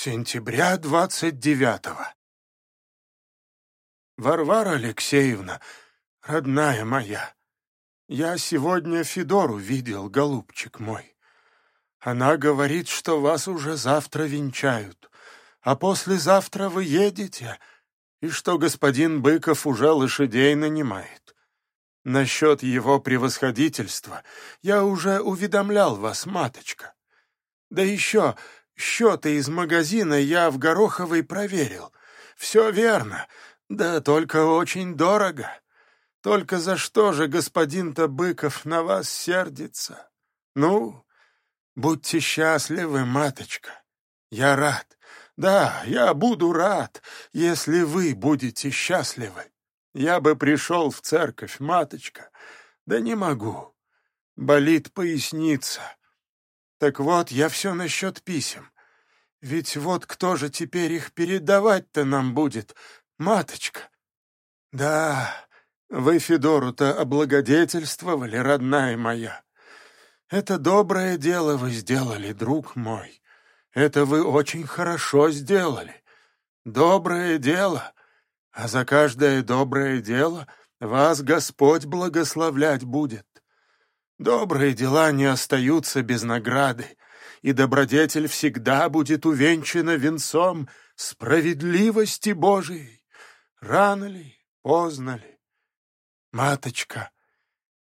Сентября двадцать девятого. Варвара Алексеевна, родная моя, я сегодня Федору видел, голубчик мой. Она говорит, что вас уже завтра венчают, а послезавтра вы едете, и что господин Быков уже лошадей нанимает. Насчет его превосходительства я уже уведомлял вас, маточка. Да еще Счеты из магазина я в Гороховой проверил. Все верно, да только очень дорого. Только за что же господин-то Быков на вас сердится? Ну, будьте счастливы, маточка. Я рад. Да, я буду рад, если вы будете счастливы. Я бы пришел в церковь, маточка, да не могу. Болит поясница. Так вот, я все насчет писем. Ведь вот кто же теперь их передавать-то нам будет, маточка? Да, вы Федору-то облагодетельствовали, родная моя. Это доброе дело вы сделали, друг мой. Это вы очень хорошо сделали. Доброе дело. А за каждое доброе дело вас Господь благословлять будет. Добрые дела не остаются без награды, и добродетель всегда будет увенчана венцом справедливости Божией. Рано ли, поздно ли? Маточка,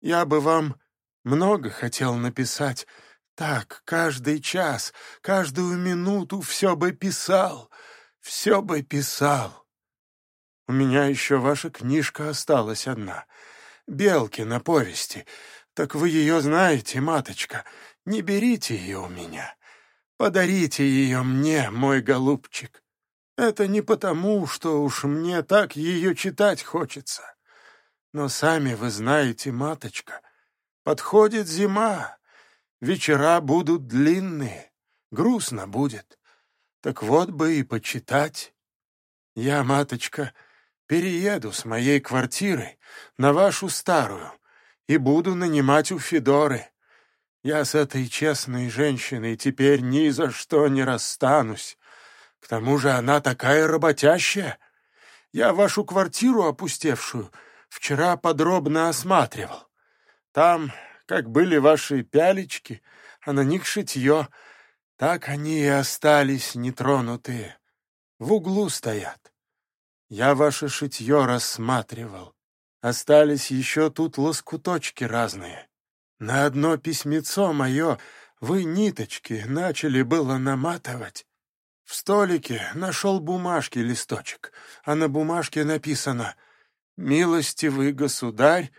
я бы вам много хотел написать. Так, каждый час, каждую минуту все бы писал, все бы писал. У меня еще ваша книжка осталась одна. Белки на повести — так вы ее знаете, маточка. Не берите ее у меня. Подарите ее мне, мой голубчик. Это не потому, что уж мне так ее читать хочется. Но сами вы знаете, маточка, подходит зима, вечера будут длинные, грустно будет. Так вот бы и почитать. Я, маточка, перееду с моей квартиры на вашу старую, и буду нанимать у Федоры. Я с этой честной женщиной теперь ни за что не расстанусь. К тому же она такая работящая. Я вашу квартиру опустевшую вчера подробно осматривал. Там, как были ваши пялечки, а на них шитье, так они и остались нетронутые. В углу стоят. Я ваше шитье рассматривал. Остались еще тут лоскуточки разные. На одно письмецо мое вы ниточки начали было наматывать. В столике нашел бумажки листочек, а на бумажке написано «Милостивый государь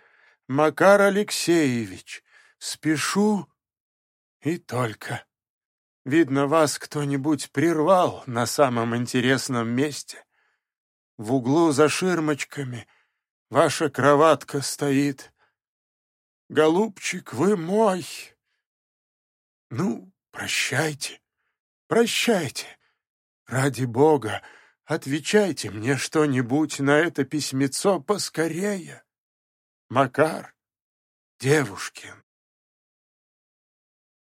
Макар Алексеевич, спешу и только». Видно, вас кто-нибудь прервал на самом интересном месте. В углу за ширмочками — Ваша кроватка стоит. Голубчик, вы мой. Ну, прощайте, прощайте. Ради Бога, отвечайте мне что-нибудь на это письмецо поскорее. Макар Девушкин.